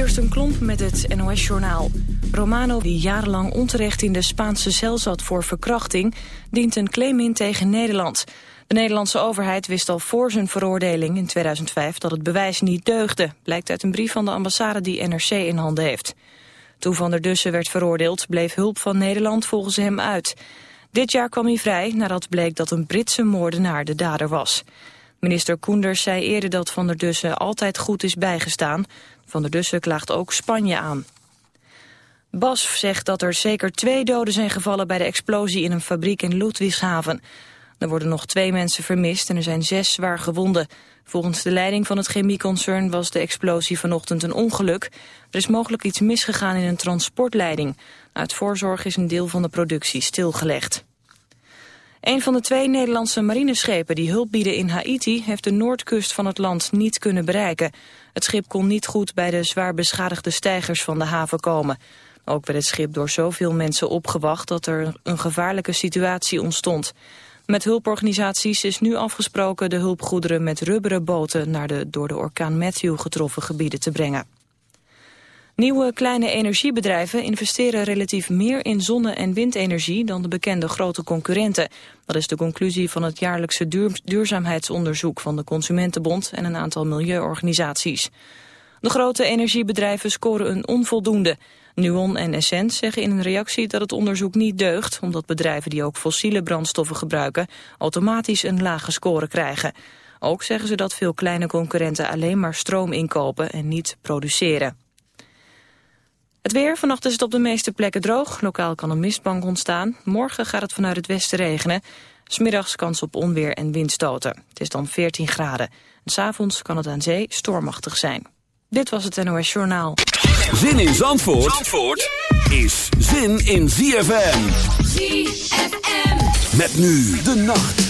Kirsten Klomp met het NOS-journaal. Romano, die jarenlang onterecht in de Spaanse cel zat voor verkrachting... dient een claim in tegen Nederland. De Nederlandse overheid wist al voor zijn veroordeling in 2005... dat het bewijs niet deugde, blijkt uit een brief van de ambassade die NRC in handen heeft. Toen Van der Dussen werd veroordeeld, bleef hulp van Nederland volgens hem uit. Dit jaar kwam hij vrij nadat bleek dat een Britse moordenaar de dader was... Minister Koenders zei eerder dat Van der Dussen altijd goed is bijgestaan. Van der Dussen klaagt ook Spanje aan. BASF zegt dat er zeker twee doden zijn gevallen bij de explosie in een fabriek in Ludwigshaven. Er worden nog twee mensen vermist en er zijn zes zwaar gewonden. Volgens de leiding van het chemieconcern was de explosie vanochtend een ongeluk. Er is mogelijk iets misgegaan in een transportleiding. Uit voorzorg is een deel van de productie stilgelegd. Een van de twee Nederlandse marineschepen die hulp bieden in Haiti... heeft de noordkust van het land niet kunnen bereiken. Het schip kon niet goed bij de zwaar beschadigde stijgers van de haven komen. Ook werd het schip door zoveel mensen opgewacht... dat er een gevaarlijke situatie ontstond. Met hulporganisaties is nu afgesproken de hulpgoederen met rubberen boten... naar de door de orkaan Matthew getroffen gebieden te brengen. Nieuwe kleine energiebedrijven investeren relatief meer in zonne- en windenergie dan de bekende grote concurrenten. Dat is de conclusie van het jaarlijkse duurzaamheidsonderzoek van de Consumentenbond en een aantal milieuorganisaties. De grote energiebedrijven scoren een onvoldoende. Nuon en Essent zeggen in een reactie dat het onderzoek niet deugt... omdat bedrijven die ook fossiele brandstoffen gebruiken... automatisch een lage score krijgen. Ook zeggen ze dat veel kleine concurrenten alleen maar stroom inkopen en niet produceren. Het weer, vannacht is het op de meeste plekken droog. Lokaal kan een mistbank ontstaan. Morgen gaat het vanuit het westen regenen. Smiddags kans op onweer en windstoten. Het is dan 14 graden. S'avonds kan het aan zee stormachtig zijn. Dit was het NOS Journaal. Zin in Zandvoort, Zandvoort is zin in ZFM. ZFM. Met nu de nacht.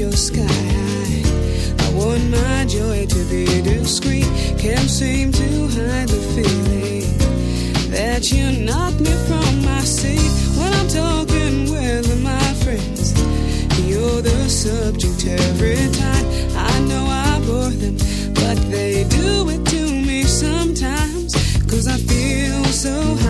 your sky, high. I want my joy to be discreet. Can't seem to hide the feeling that you knock me from my seat when I'm talking with my friends. You're the subject every time. I know I bore them, but they do it to me sometimes. Cause I feel so high.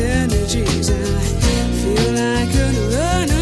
this I feel I could run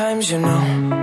sometimes, you know.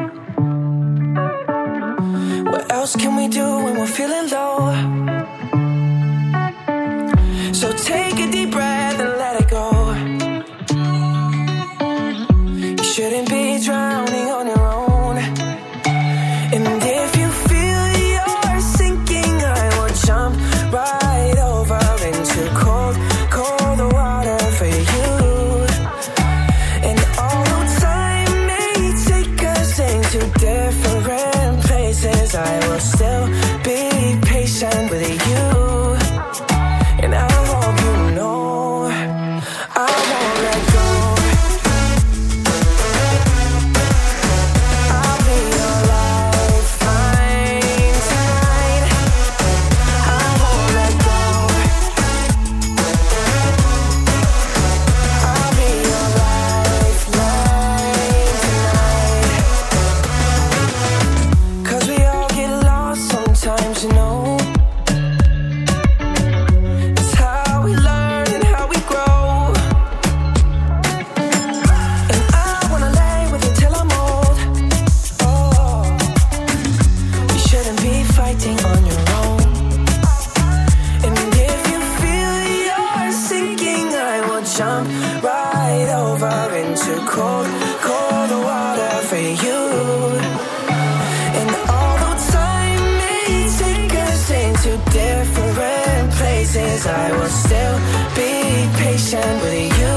be patient with you.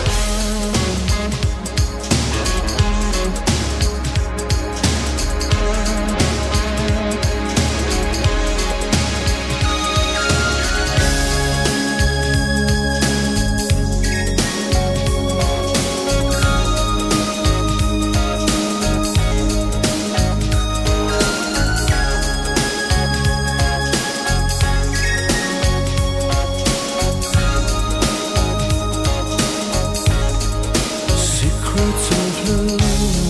我走了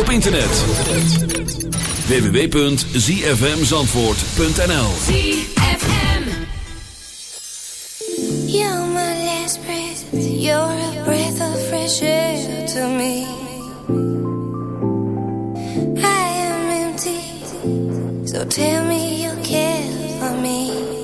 op internet. www.zfmzandvoort.nl ZFM You're my last breath You're a breath of fresh air to me. I am empty So tell me you care for me.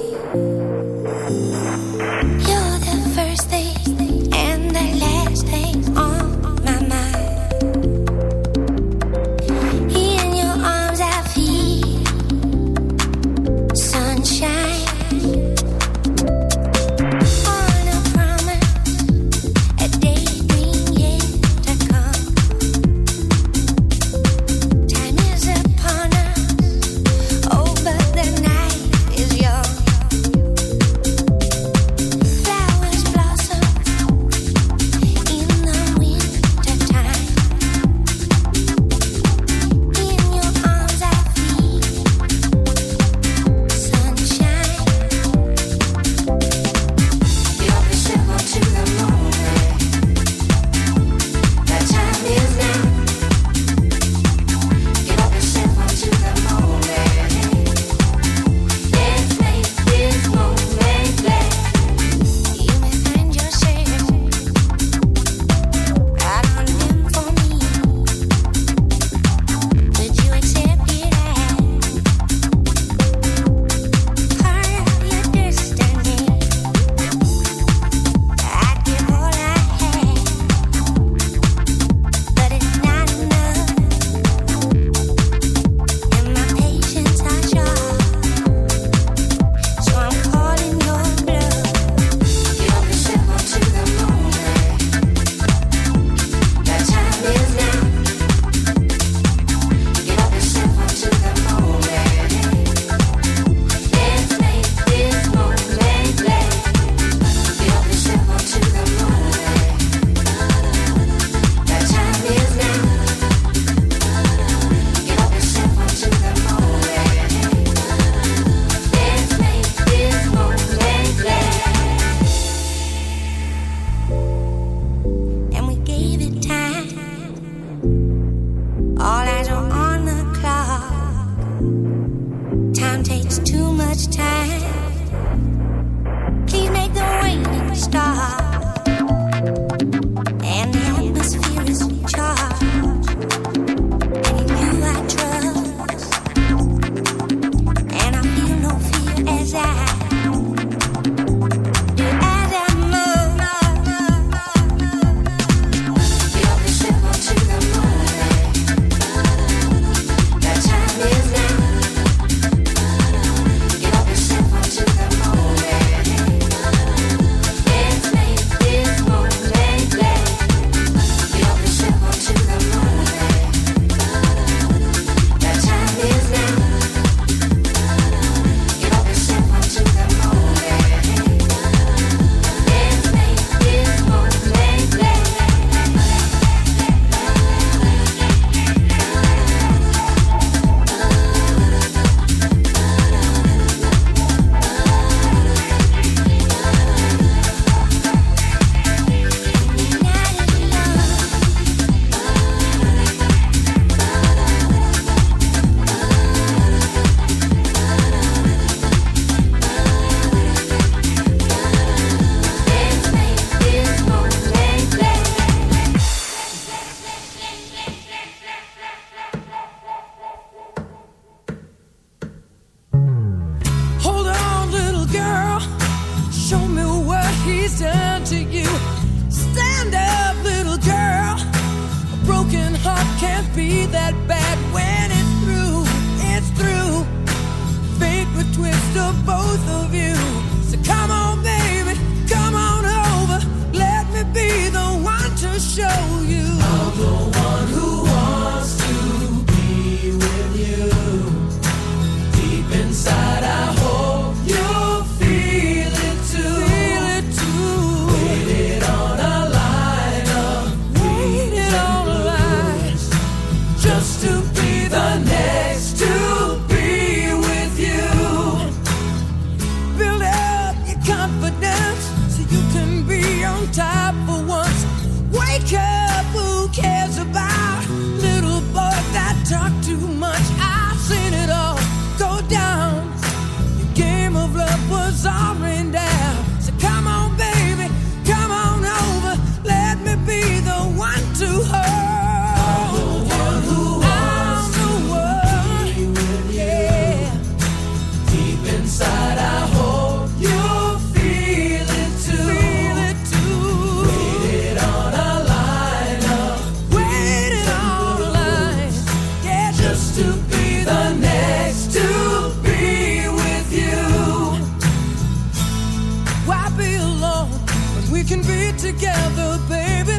Why be alone when we can be together, baby?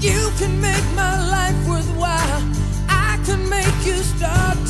You can make my life worthwhile. I can make you start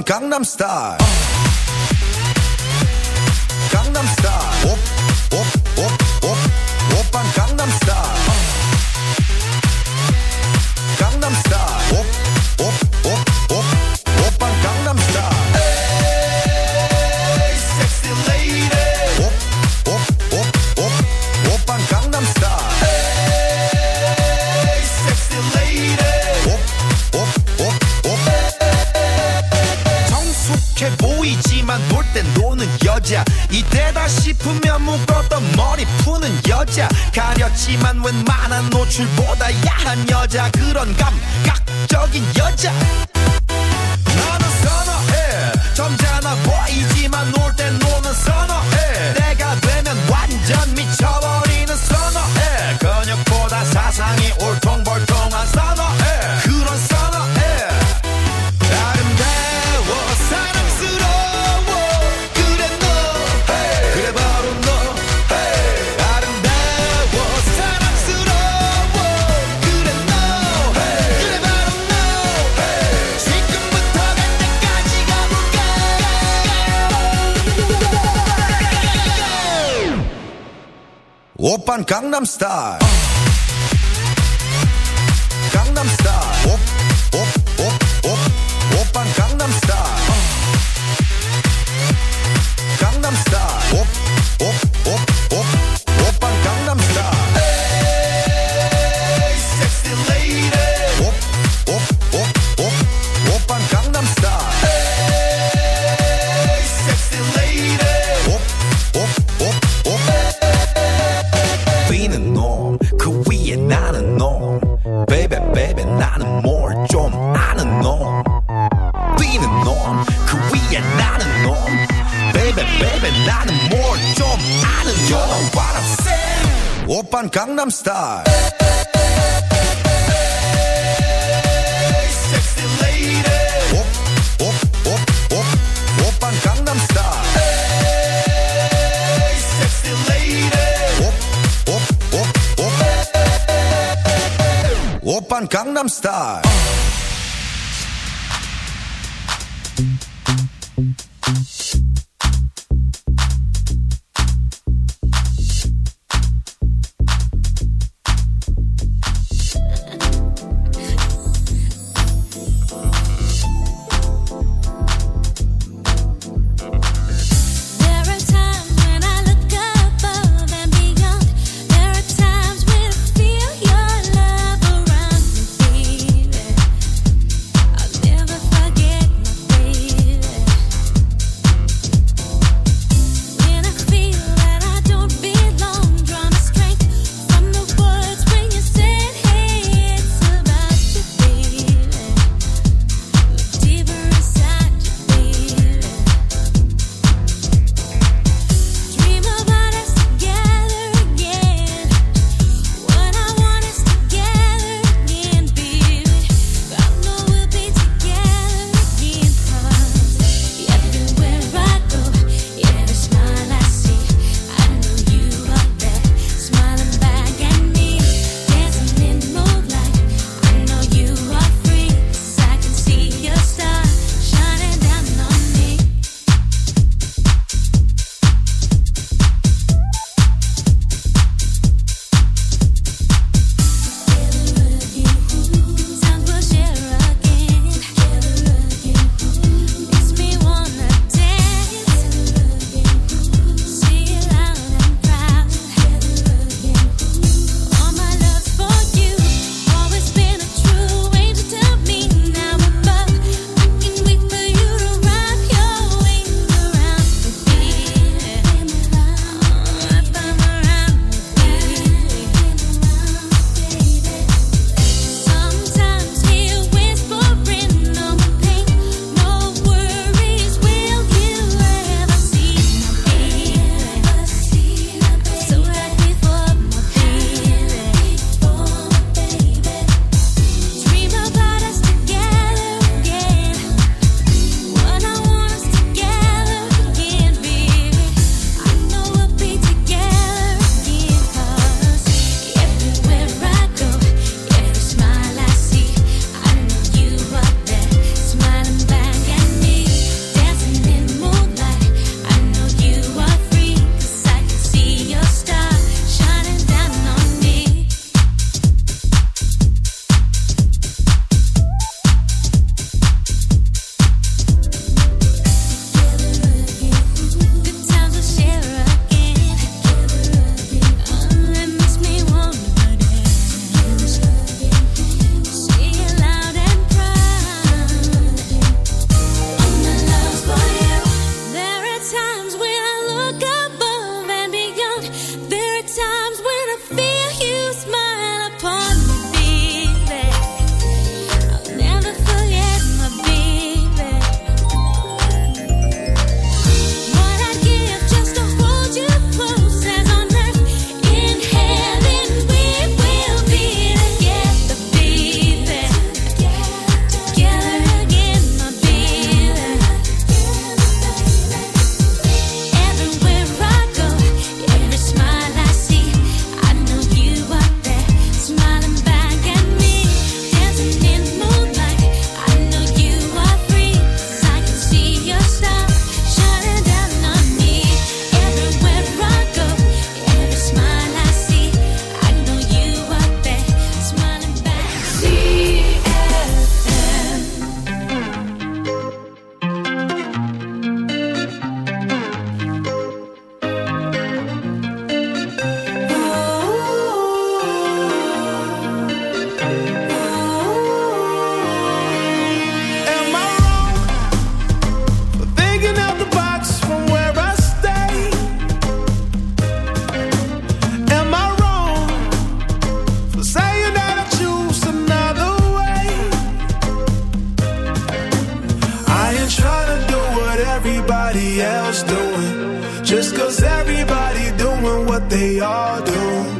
von Gangnam Style. I'm star. Whoop, whoop. Cause everybody doing what they all do.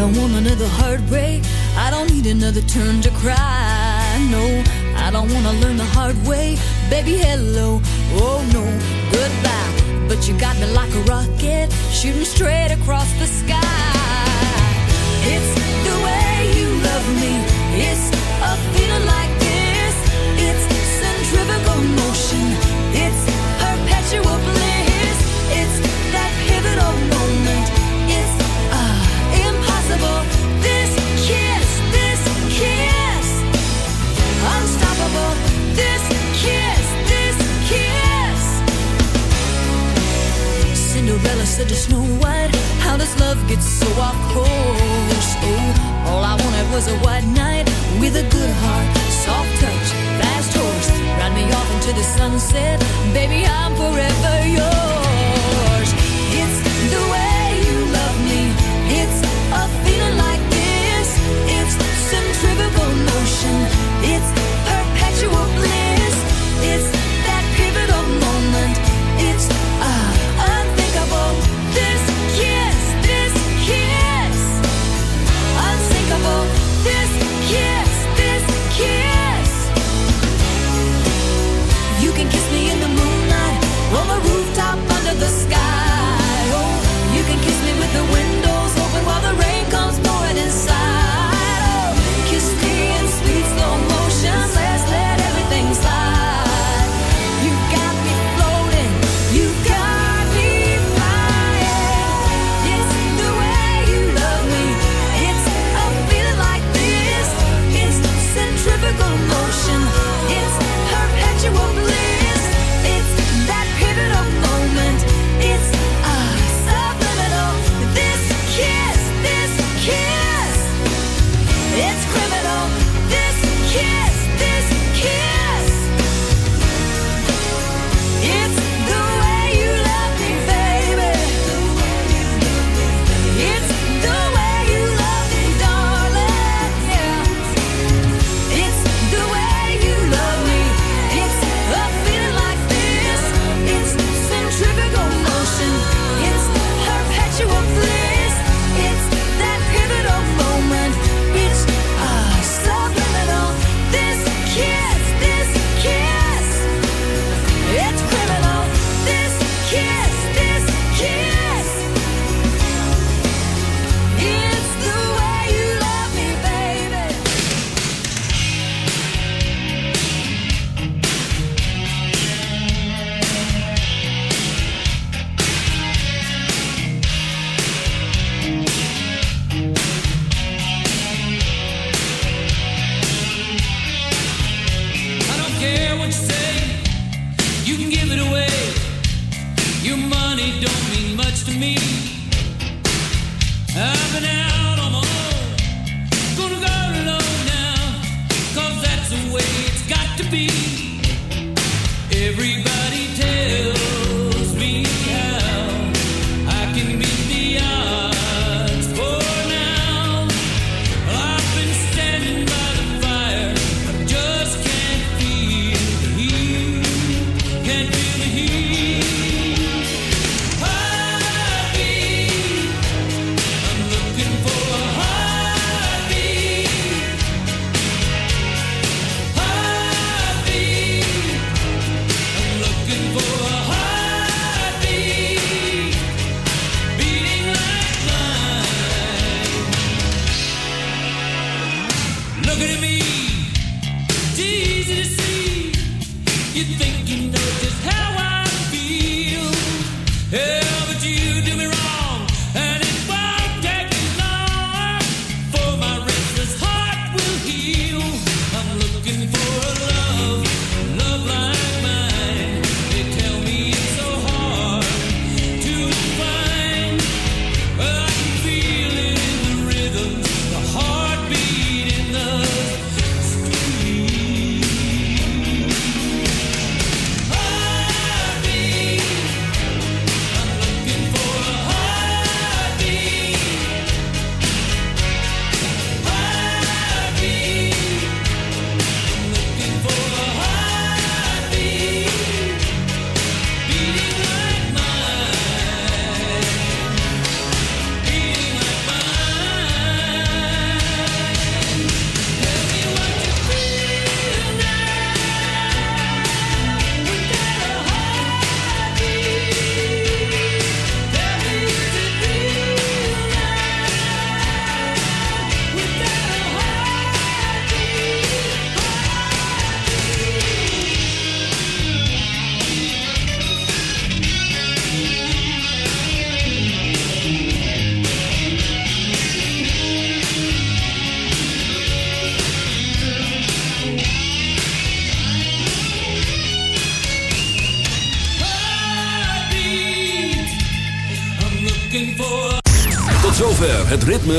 don't want another heartbreak. I don't need another turn to cry. No, I don't want to learn the hard way. Baby, hello. Oh, no. Goodbye. But you got me like a rocket, shooting straight across the sky. It's the way you love me. It's